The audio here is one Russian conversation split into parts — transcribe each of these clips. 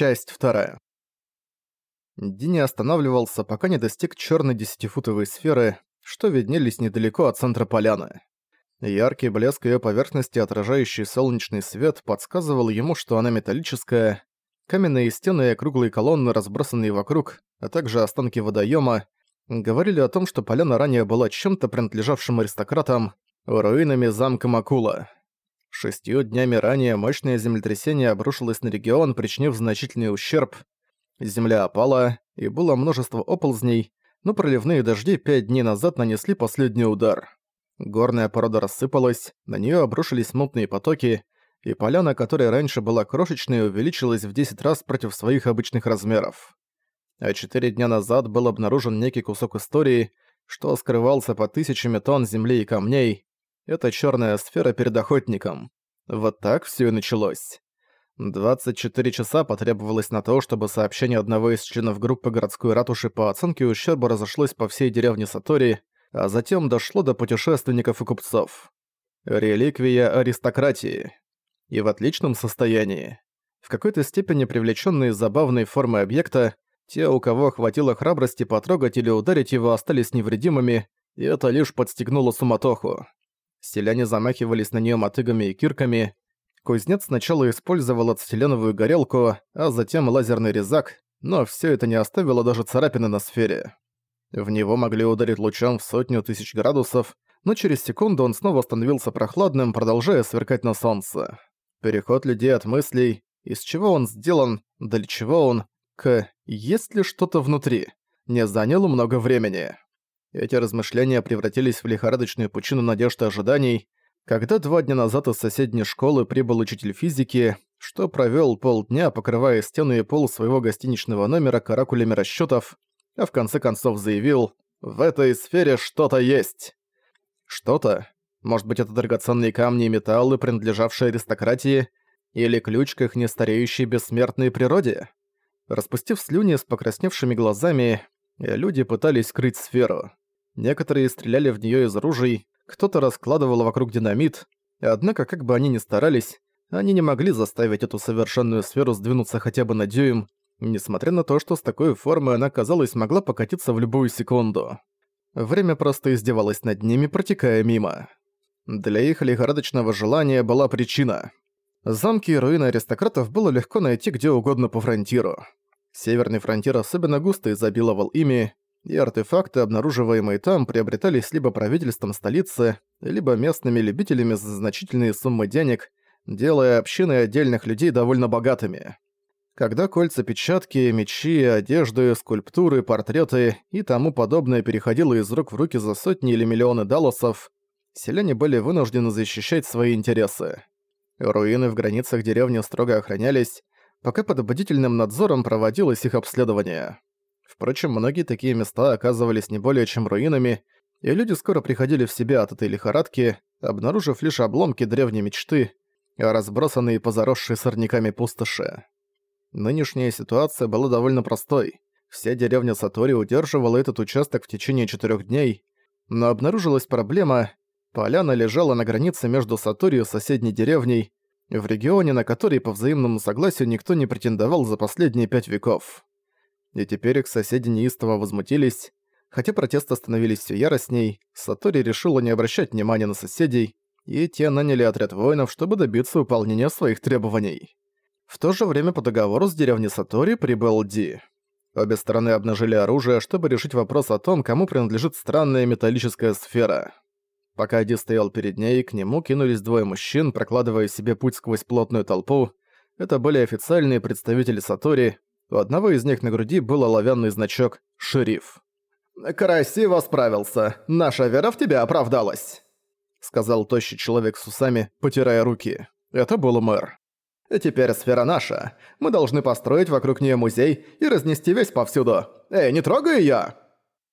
Часть вторая. Ди не останавливался, пока не достиг черной десятифутовой сферы, что виднелись недалеко от центра поляны. Яркий блеск ее поверхности, отражающий солнечный свет, подсказывал ему, что она металлическая. Каменные стены и круглые колонны, разбросанные вокруг, а также останки водоема, говорили о том, что поляна ранее была чем-то принадлежавшим аристократам, руинами замка Макула. Шестью днями ранее мощное землетрясение обрушилось на регион, причинив значительный ущерб. Земля опала, и было множество оползней, но проливные дожди пять дней назад нанесли последний удар. Горная порода рассыпалась, на нее обрушились мутные потоки, и поляна, которая раньше была крошечной, увеличилась в 10 раз против своих обычных размеров. А четыре дня назад был обнаружен некий кусок истории, что скрывался под тысячами тонн земли и камней. Это черная сфера перед охотником. Вот так все и началось. 24 часа потребовалось на то, чтобы сообщение одного из членов группы городской ратуши по оценке ущерба разошлось по всей деревне Сатори, а затем дошло до путешественников и купцов. Реликвия аристократии. И в отличном состоянии. В какой-то степени привлеченные забавной формой объекта, те, у кого хватило храбрости потрогать или ударить его, остались невредимыми, и это лишь подстегнуло суматоху. Селяне замахивались на нее мотыгами и кирками, Кузнец сначала использовал ацетиленовую горелку, а затем лазерный резак, но все это не оставило даже царапины на сфере. В него могли ударить лучом в сотню тысяч градусов, но через секунду он снова становился прохладным, продолжая сверкать на солнце. Переход людей от мыслей, из чего он сделан, для чего он, к «есть ли что-то внутри», не занял много времени. Эти размышления превратились в лихорадочную пучину надежд и ожиданий, когда два дня назад из соседней школы прибыл учитель физики, что провёл полдня, покрывая стены и пол своего гостиничного номера каракулями расчётов, а в конце концов заявил «В этой сфере что-то есть». Что-то? Может быть, это драгоценные камни и металлы, принадлежавшие аристократии, или ключ к их нестареющей бессмертной природе? Распустив слюни с покрасневшими глазами, люди пытались скрыть сферу. Некоторые стреляли в неё из ружей, кто-то раскладывал вокруг динамит, однако как бы они ни старались, они не могли заставить эту совершенную сферу сдвинуться хотя бы на дюйм, несмотря на то, что с такой формой она, казалось, могла покатиться в любую секунду. Время просто издевалось над ними, протекая мимо. Для их лихорадочного желания была причина. Замки и руины аристократов было легко найти где угодно по фронтиру. Северный фронтир особенно густо изобиловал ими, и артефакты, обнаруживаемые там, приобретались либо правительством столицы, либо местными любителями за значительные суммы денег, делая общины отдельных людей довольно богатыми. Когда кольца-печатки, мечи, одежды, скульптуры, портреты и тому подобное переходило из рук в руки за сотни или миллионы далласов, селяне были вынуждены защищать свои интересы. Руины в границах деревни строго охранялись, пока под бдительным надзором проводилось их обследование. Впрочем, многие такие места оказывались не более чем руинами, и люди скоро приходили в себя от этой лихорадки, обнаружив лишь обломки древней мечты, разбросанные по заросшей сорняками пустоши. Нынешняя ситуация была довольно простой. Вся деревня Сатори удерживала этот участок в течение четырех дней, но обнаружилась проблема. Поляна лежала на границе между Сатори и соседней деревней, в регионе, на который по взаимному согласию никто не претендовал за последние пять веков и теперь их соседи неистово возмутились. Хотя протесты становились все яростней, Сатори решила не обращать внимания на соседей, и те наняли отряд воинов, чтобы добиться выполнения своих требований. В то же время по договору с деревней Сатори прибыл Ди. Обе стороны обнажили оружие, чтобы решить вопрос о том, кому принадлежит странная металлическая сфера. Пока Ди стоял перед ней, к нему кинулись двое мужчин, прокладывая себе путь сквозь плотную толпу. Это были официальные представители Сатори, у одного из них на груди был оловянный значок «Шериф». «Красиво справился. Наша вера в тебя оправдалась», — сказал тощий человек с усами, потирая руки. Это был мэр. «Теперь сфера наша. Мы должны построить вокруг нее музей и разнести весь повсюду. Эй, не трогай её!»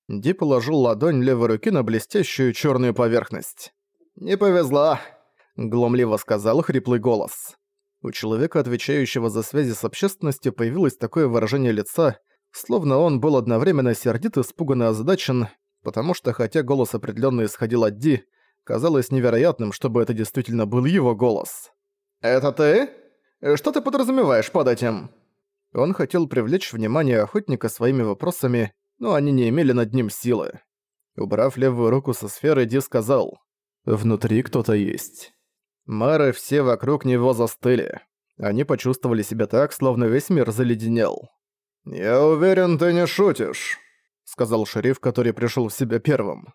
Ди положил ладонь левой руки на блестящую черную поверхность. «Не повезло», — глумливо сказал хриплый голос. У человека, отвечающего за связи с общественностью, появилось такое выражение лица, словно он был одновременно сердит, испуган и озадачен, потому что хотя голос определенно исходил от Ди, казалось невероятным, чтобы это действительно был его голос. «Это ты? Что ты подразумеваешь под этим?» Он хотел привлечь внимание охотника своими вопросами, но они не имели над ним силы. Убрав левую руку со сферы, Ди сказал «Внутри кто-то есть». Мэры все вокруг него застыли. Они почувствовали себя так, словно весь мир заледенел. «Я уверен, ты не шутишь», — сказал шериф, который пришел в себя первым.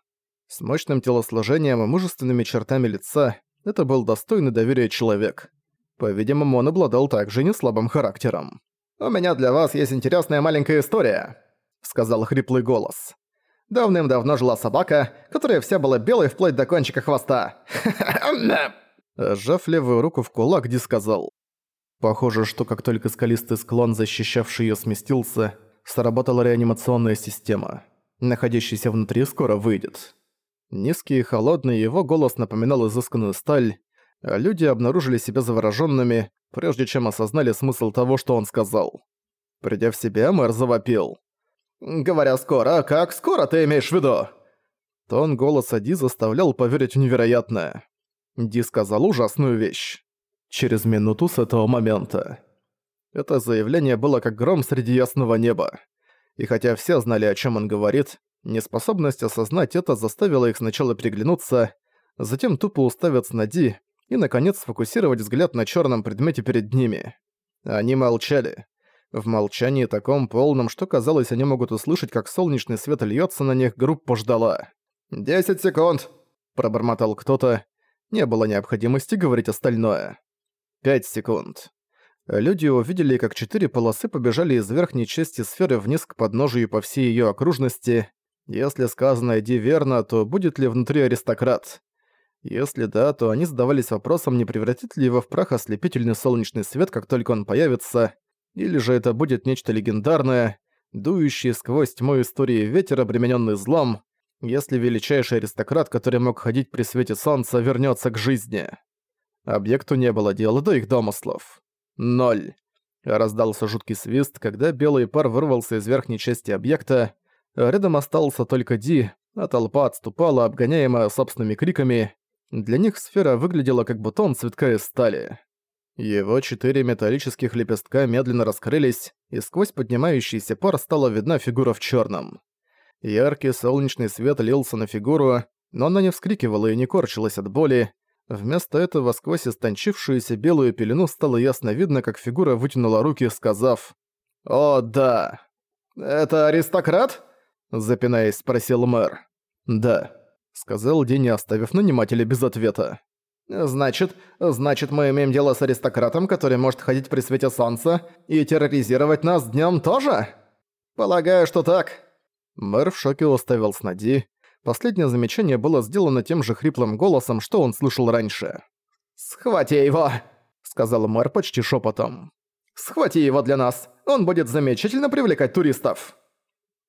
С мощным телосложением и мужественными чертами лица это был достойный доверия человек. По-видимому, он обладал также неслабым характером. «У меня для вас есть интересная маленькая история», — сказал хриплый голос. Давным-давно жила собака, которая вся была белой вплоть до кончика хвоста. Сжав левую руку в кулак, Ди сказал. Похоже, что как только скалистый склон, защищавший её, сместился, сработала реанимационная система. Находящийся внутри скоро выйдет. Низкий и холодный его голос напоминал изысканную сталь, а люди обнаружили себя заворожёнными, прежде чем осознали смысл того, что он сказал. Придя в себя, мэр завопил. «Говоря скоро, как скоро ты имеешь в виду?» Тон голоса Ди заставлял поверить в невероятное. Ди сказал ужасную вещь. Через минуту с этого момента. Это заявление было как гром среди ясного неба. И хотя все знали, о чем он говорит, Неспособность осознать это заставила их сначала переглянуться, затем тупо уставиться на Ди и, наконец, сфокусировать взгляд на черном предмете перед ними. Они молчали. В молчании таком полном, что казалось, они могут услышать, как солнечный свет льется на них, группа ждала. «Десять секунд!» – пробормотал кто-то. Не было необходимости говорить остальное. Пять секунд. Люди увидели, как четыре полосы побежали из верхней части сферы вниз к подножию по всей ее окружности. Если сказанное Ди верно, то будет ли внутри аристократ? Если да, то они задавались вопросом, не превратит ли его в прах ослепительный солнечный свет, как только он появится, или же это будет нечто легендарное, дующее сквозь тьму истории ветер, обремененный злом, если величайший аристократ, который мог ходить при свете солнца, вернется к жизни. Объекту не было дела до их домыслов. Ноль. Раздался жуткий свист, когда белый пар вырвался из верхней части объекта, Рядом остался только Ди, а толпа отступала, обгоняемая собственными криками. Для них сфера выглядела как бутон цветка из стали. Его четыре металлических лепестка медленно раскрылись, и сквозь поднимающийся пар стала видна фигура в черном. Яркий солнечный свет лился на фигуру, но она не вскрикивала и не корчилась от боли. Вместо этого сквозь истончившуюся белую пелену стало ясно видно, как фигура вытянула руки, сказав «О, да!» «Это аристократ?» Запинаясь, спросил мэр. «Да», — сказал Дени, оставив нанимателя без ответа. «Значит, значит, мы имеем дело с аристократом, который может ходить при свете солнца и терроризировать нас днём тоже? Полагаю, что так». Мэр в шоке уставился на Ди. Последнее замечание было сделано тем же хриплым голосом, что он слышал раньше. «Схвати его!» — сказал мэр почти шепотом. «Схвати его для нас! Он будет замечательно привлекать туристов!»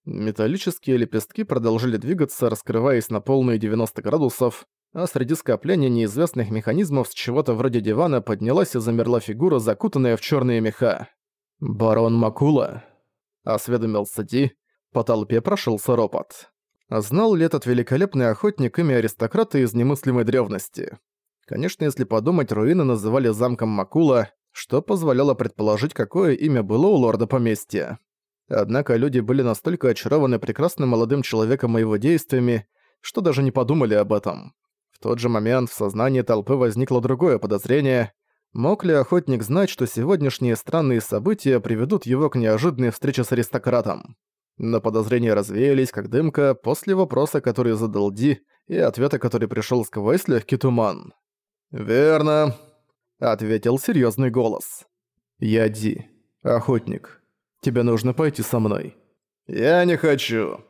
Металлические лепестки продолжили двигаться, раскрываясь на полные 90 градусов, а среди скопления неизвестных механизмов с чего-то вроде дивана поднялась и замерла фигура, закутанная в черные меха. «Барон Макула?» — осведомился Ди. По толпе прошелся ропот. Знал ли этот великолепный охотник имя аристократа из немыслимой древности? Конечно, если подумать, руины называли замком Макула, что позволяло предположить, какое имя было у лорда поместья. Однако люди были настолько очарованы прекрасным молодым человеком и его действиями, что даже не подумали об этом. В тот же момент в сознании толпы возникло другое подозрение. Мог ли охотник знать, что сегодняшние странные события приведут его к неожиданной встрече с аристократом? Но подозрения развеялись, как дымка, после вопроса, который задал Ди, и ответа, который пришел сквозь легкий туман. «Верно», — ответил серьезный голос. «Я Ди, охотник. Тебе нужно пойти со мной». «Я не хочу».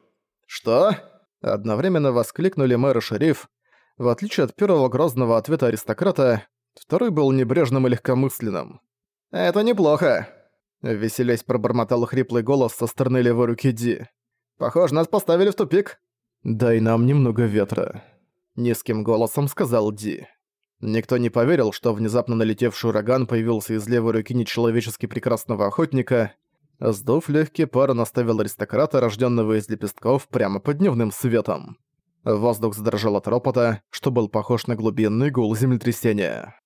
«Что?» Одновременно воскликнули мэр и шериф. В отличие от первого грозного ответа аристократа, второй был небрежным и легкомысленным. «Это неплохо», — веселясь пробормотал хриплый голос со стороны левой руки Ди. «Похоже, нас поставили в тупик». «Дай нам немного ветра», — низким голосом сказал Ди. Никто не поверил, что внезапно налетевший ураган появился из левой руки нечеловечески прекрасного охотника, Сдув легкий пар, наставил аристократа, рожденного из лепестков, прямо под дневным светом. Воздух задрожал от ропота, что был похож на глубинный гул землетрясения.